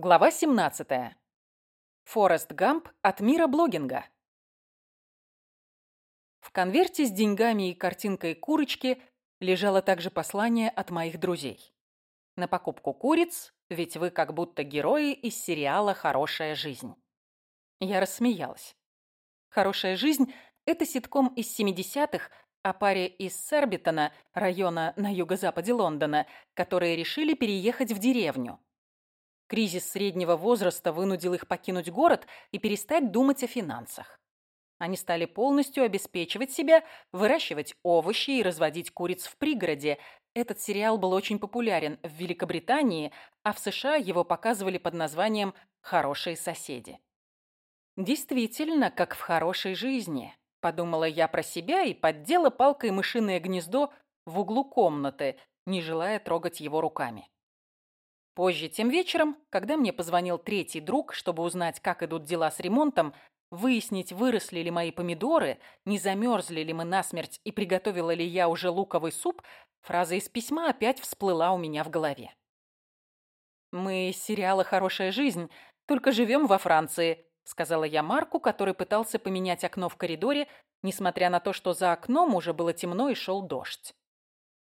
Глава 17. Форест Гамп от мира блогинга. В конверте с деньгами и картинкой курочки лежало также послание от моих друзей. На покупку куриц, ведь вы как будто герои из сериала «Хорошая жизнь». Я рассмеялась. «Хорошая жизнь» — это ситком из 70-х о паре из Сербитона, района на юго-западе Лондона, которые решили переехать в деревню. Кризис среднего возраста вынудил их покинуть город и перестать думать о финансах. Они стали полностью обеспечивать себя, выращивать овощи и разводить куриц в пригороде. Этот сериал был очень популярен в Великобритании, а в США его показывали под названием «Хорошие соседи». Действительно, как в хорошей жизни, подумала я про себя и поддела палкой мышиное гнездо в углу комнаты, не желая трогать его руками. Позже, тем вечером, когда мне позвонил третий друг, чтобы узнать, как идут дела с ремонтом, выяснить, выросли ли мои помидоры, не замерзли ли мы насмерть и приготовила ли я уже луковый суп, фраза из письма опять всплыла у меня в голове. «Мы из сериала «Хорошая жизнь», только живем во Франции», сказала я Марку, который пытался поменять окно в коридоре, несмотря на то, что за окном уже было темно и шел дождь.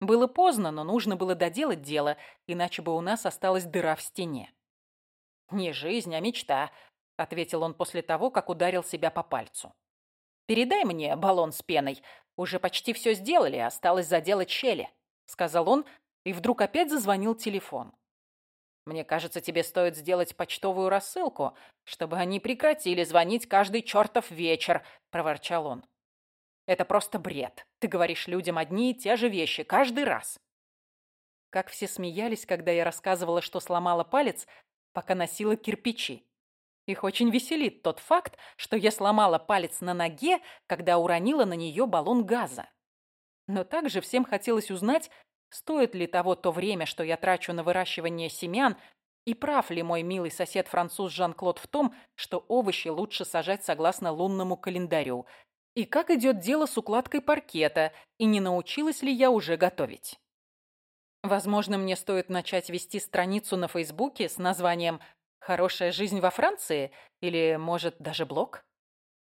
Было поздно, но нужно было доделать дело, иначе бы у нас осталась дыра в стене. «Не жизнь, а мечта», — ответил он после того, как ударил себя по пальцу. «Передай мне баллон с пеной. Уже почти все сделали, осталось заделать щели», — сказал он, и вдруг опять зазвонил телефон. «Мне кажется, тебе стоит сделать почтовую рассылку, чтобы они прекратили звонить каждый чертов вечер», — проворчал он. Это просто бред. Ты говоришь людям одни и те же вещи каждый раз. Как все смеялись, когда я рассказывала, что сломала палец, пока носила кирпичи. Их очень веселит тот факт, что я сломала палец на ноге, когда уронила на нее баллон газа. Но также всем хотелось узнать, стоит ли того то время, что я трачу на выращивание семян, и прав ли мой милый сосед-француз Жан-Клод в том, что овощи лучше сажать согласно лунному календарю, и как идет дело с укладкой паркета, и не научилась ли я уже готовить. Возможно, мне стоит начать вести страницу на Фейсбуке с названием «Хорошая жизнь во Франции» или, может, даже блог?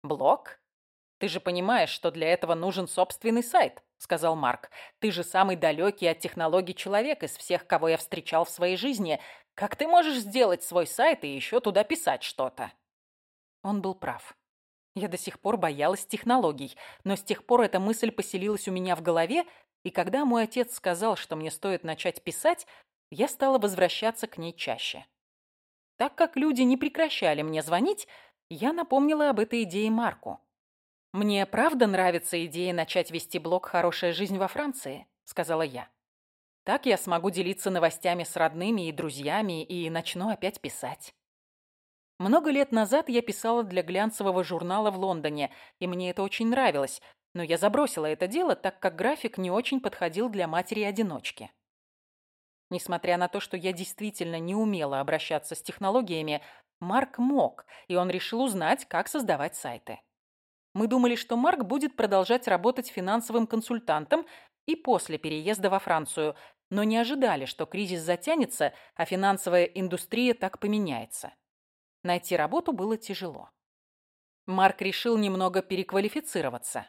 Блог? Ты же понимаешь, что для этого нужен собственный сайт, сказал Марк. Ты же самый далекий от технологий человек из всех, кого я встречал в своей жизни. Как ты можешь сделать свой сайт и еще туда писать что-то? Он был прав. Я до сих пор боялась технологий, но с тех пор эта мысль поселилась у меня в голове, и когда мой отец сказал, что мне стоит начать писать, я стала возвращаться к ней чаще. Так как люди не прекращали мне звонить, я напомнила об этой идее Марку. «Мне правда нравится идея начать вести блог «Хорошая жизнь во Франции», — сказала я. Так я смогу делиться новостями с родными и друзьями и начну опять писать. Много лет назад я писала для глянцевого журнала в Лондоне, и мне это очень нравилось, но я забросила это дело, так как график не очень подходил для матери-одиночки. Несмотря на то, что я действительно не умела обращаться с технологиями, Марк мог, и он решил узнать, как создавать сайты. Мы думали, что Марк будет продолжать работать финансовым консультантом и после переезда во Францию, но не ожидали, что кризис затянется, а финансовая индустрия так поменяется. Найти работу было тяжело. Марк решил немного переквалифицироваться.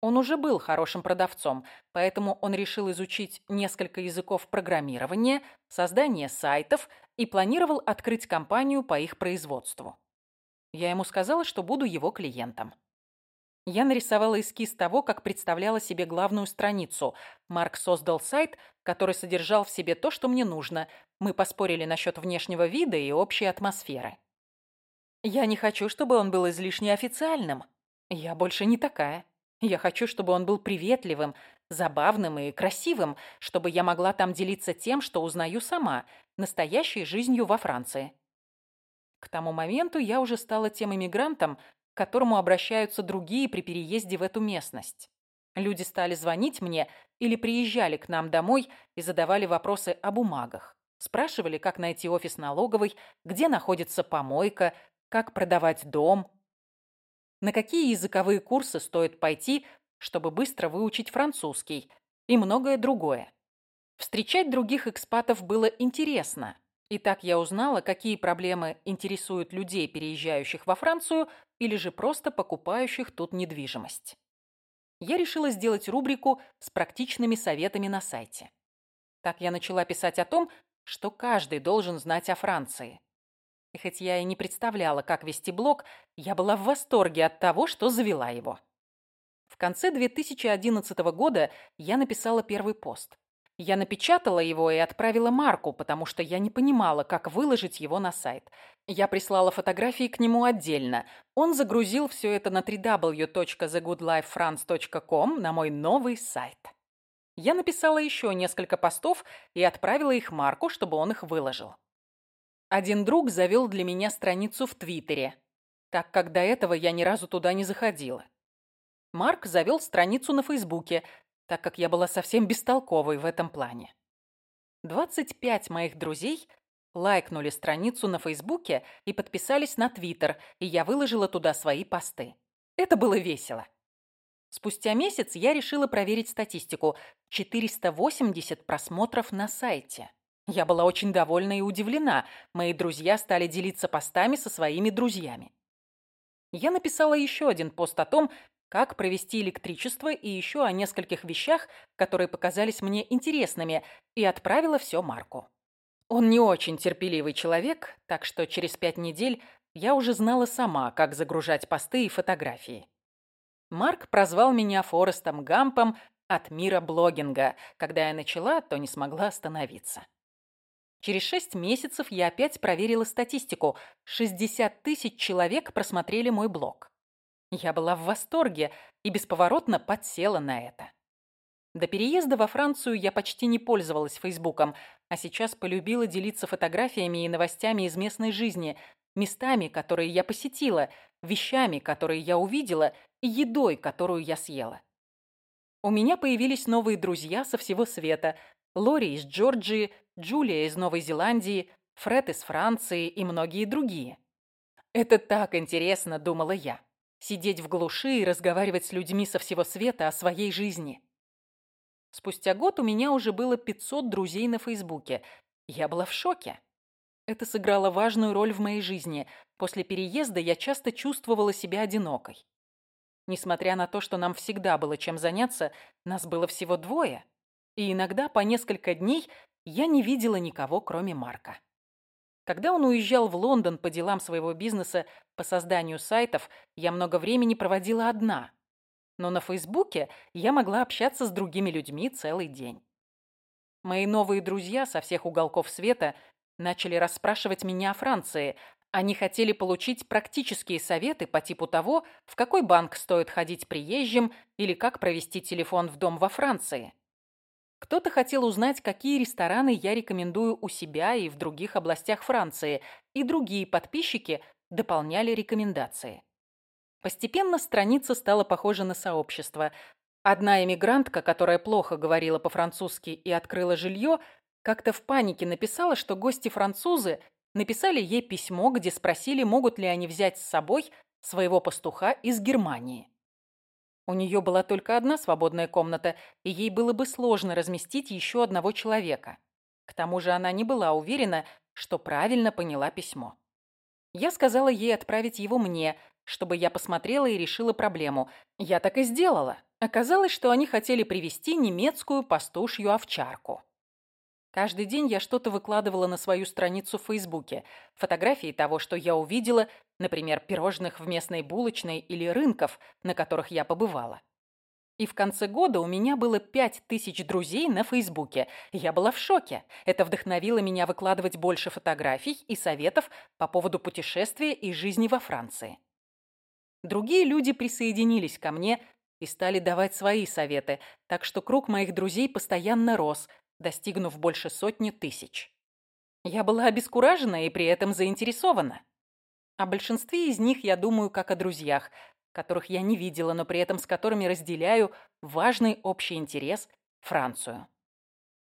Он уже был хорошим продавцом, поэтому он решил изучить несколько языков программирования, создания сайтов и планировал открыть компанию по их производству. Я ему сказала, что буду его клиентом. Я нарисовала эскиз того, как представляла себе главную страницу. Марк создал сайт, который содержал в себе то, что мне нужно. Мы поспорили насчет внешнего вида и общей атмосферы. Я не хочу, чтобы он был излишне официальным. Я больше не такая. Я хочу, чтобы он был приветливым, забавным и красивым, чтобы я могла там делиться тем, что узнаю сама, настоящей жизнью во Франции. К тому моменту я уже стала тем иммигрантом, к которому обращаются другие при переезде в эту местность. Люди стали звонить мне или приезжали к нам домой и задавали вопросы о бумагах. Спрашивали, как найти офис налоговой, где находится помойка, как продавать дом, на какие языковые курсы стоит пойти, чтобы быстро выучить французский и многое другое. Встречать других экспатов было интересно, И так я узнала, какие проблемы интересуют людей, переезжающих во Францию, или же просто покупающих тут недвижимость. Я решила сделать рубрику с практичными советами на сайте. Так я начала писать о том, что каждый должен знать о Франции. И хоть я и не представляла, как вести блог, я была в восторге от того, что завела его. В конце 2011 года я написала первый пост. Я напечатала его и отправила Марку, потому что я не понимала, как выложить его на сайт. Я прислала фотографии к нему отдельно. Он загрузил все это на www.thegoodlifefrance.com на мой новый сайт. Я написала еще несколько постов и отправила их Марку, чтобы он их выложил. Один друг завел для меня страницу в Твиттере, так как до этого я ни разу туда не заходила. Марк завел страницу на Фейсбуке, так как я была совсем бестолковой в этом плане. 25 моих друзей лайкнули страницу на Фейсбуке и подписались на Твиттер, и я выложила туда свои посты. Это было весело. Спустя месяц я решила проверить статистику. 480 просмотров на сайте. Я была очень довольна и удивлена. Мои друзья стали делиться постами со своими друзьями. Я написала еще один пост о том, как провести электричество и еще о нескольких вещах, которые показались мне интересными, и отправила все Марку. Он не очень терпеливый человек, так что через пять недель я уже знала сама, как загружать посты и фотографии. Марк прозвал меня Форестом Гампом от мира блогинга. Когда я начала, то не смогла остановиться. Через шесть месяцев я опять проверила статистику. 60 тысяч человек просмотрели мой блог. Я была в восторге и бесповоротно подсела на это. До переезда во Францию я почти не пользовалась Фейсбуком, а сейчас полюбила делиться фотографиями и новостями из местной жизни, местами, которые я посетила, вещами, которые я увидела, и едой, которую я съела. У меня появились новые друзья со всего света. Лори из Джорджии, Джулия из Новой Зеландии, Фред из Франции и многие другие. Это так интересно, думала я. Сидеть в глуши и разговаривать с людьми со всего света о своей жизни. Спустя год у меня уже было 500 друзей на Фейсбуке. Я была в шоке. Это сыграло важную роль в моей жизни. После переезда я часто чувствовала себя одинокой. Несмотря на то, что нам всегда было чем заняться, нас было всего двое. И иногда по несколько дней я не видела никого, кроме Марка. Когда он уезжал в Лондон по делам своего бизнеса по созданию сайтов, я много времени проводила одна. Но на Фейсбуке я могла общаться с другими людьми целый день. Мои новые друзья со всех уголков света начали расспрашивать меня о Франции. Они хотели получить практические советы по типу того, в какой банк стоит ходить приезжим или как провести телефон в дом во Франции. Кто-то хотел узнать, какие рестораны я рекомендую у себя и в других областях Франции, и другие подписчики дополняли рекомендации. Постепенно страница стала похожа на сообщество. Одна эмигрантка, которая плохо говорила по-французски и открыла жилье, как-то в панике написала, что гости-французы написали ей письмо, где спросили, могут ли они взять с собой своего пастуха из Германии. У нее была только одна свободная комната, и ей было бы сложно разместить еще одного человека. К тому же она не была уверена, что правильно поняла письмо. Я сказала ей отправить его мне, чтобы я посмотрела и решила проблему. Я так и сделала. Оказалось, что они хотели привезти немецкую пастушью овчарку. Каждый день я что-то выкладывала на свою страницу в Фейсбуке. Фотографии того, что я увидела, например, пирожных в местной булочной или рынков, на которых я побывала. И в конце года у меня было пять тысяч друзей на Фейсбуке. Я была в шоке. Это вдохновило меня выкладывать больше фотографий и советов по поводу путешествия и жизни во Франции. Другие люди присоединились ко мне и стали давать свои советы, так что круг моих друзей постоянно рос, достигнув больше сотни тысяч. Я была обескуражена и при этом заинтересована. О большинстве из них я думаю как о друзьях, которых я не видела, но при этом с которыми разделяю важный общий интерес – Францию.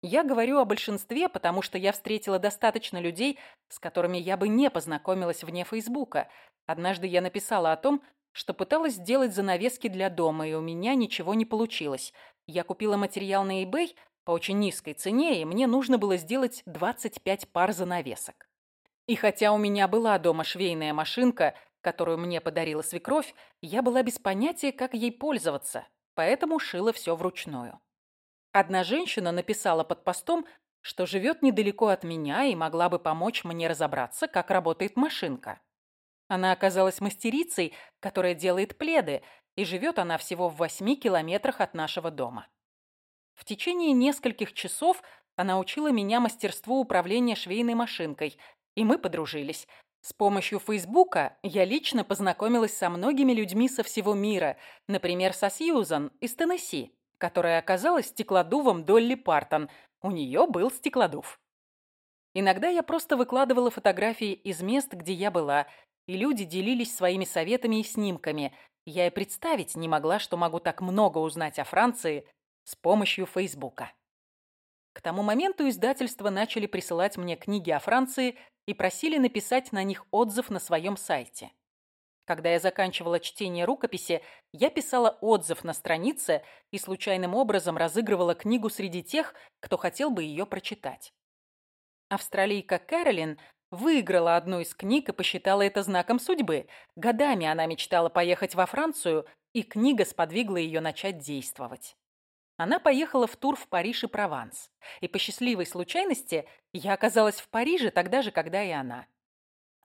Я говорю о большинстве, потому что я встретила достаточно людей, с которыми я бы не познакомилась вне Фейсбука. Однажды я написала о том, что пыталась сделать занавески для дома, и у меня ничего не получилось. Я купила материал на eBay, по очень низкой цене, и мне нужно было сделать 25 пар занавесок. И хотя у меня была дома швейная машинка, которую мне подарила свекровь, я была без понятия, как ей пользоваться, поэтому шила все вручную. Одна женщина написала под постом, что живет недалеко от меня и могла бы помочь мне разобраться, как работает машинка. Она оказалась мастерицей, которая делает пледы, и живет она всего в восьми километрах от нашего дома. В течение нескольких часов она учила меня мастерству управления швейной машинкой, и мы подружились. С помощью Фейсбука я лично познакомилась со многими людьми со всего мира, например, со Сьюзан из Теннесси, которая оказалась стеклодувом Долли Партон. У нее был стеклодув. Иногда я просто выкладывала фотографии из мест, где я была, и люди делились своими советами и снимками. Я и представить не могла, что могу так много узнать о Франции с помощью Фейсбука. К тому моменту издательства начали присылать мне книги о Франции и просили написать на них отзыв на своем сайте. Когда я заканчивала чтение рукописи, я писала отзыв на странице и случайным образом разыгрывала книгу среди тех, кто хотел бы ее прочитать. Австралийка Кэролин Выиграла одну из книг и посчитала это знаком судьбы. Годами она мечтала поехать во Францию, и книга сподвигла ее начать действовать. Она поехала в тур в Париж и Прованс. И по счастливой случайности я оказалась в Париже тогда же, когда и она.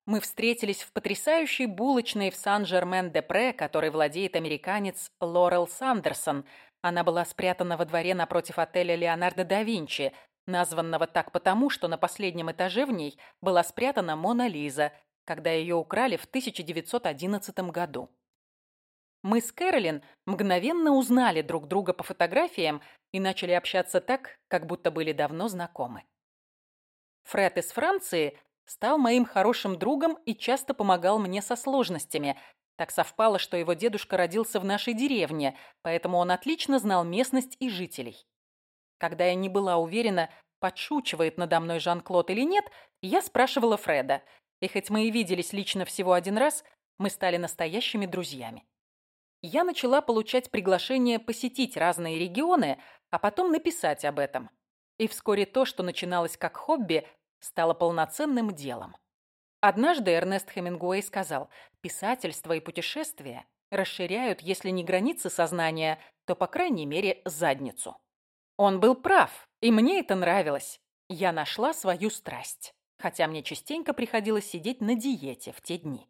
Мы встретились в потрясающей булочной в Сан-Жермен-де-Пре, которой владеет американец Лорел Сандерсон. Она была спрятана во дворе напротив отеля Леонардо да Винчи, названного так потому, что на последнем этаже в ней была спрятана Мона Лиза, когда ее украли в 1911 году. Мы с Кэролин мгновенно узнали друг друга по фотографиям и начали общаться так, как будто были давно знакомы. Фред из Франции стал моим хорошим другом и часто помогал мне со сложностями. Так совпало, что его дедушка родился в нашей деревне, поэтому он отлично знал местность и жителей. Когда я не была уверена, подшучивает надо мной Жан-Клод или нет, я спрашивала Фреда. И хоть мы и виделись лично всего один раз, мы стали настоящими друзьями. Я начала получать приглашения посетить разные регионы, а потом написать об этом. И вскоре то, что начиналось как хобби, стало полноценным делом. Однажды Эрнест Хемингуэй сказал, «Писательство и путешествия расширяют, если не границы сознания, то, по крайней мере, задницу». Он был прав, и мне это нравилось. Я нашла свою страсть, хотя мне частенько приходилось сидеть на диете в те дни.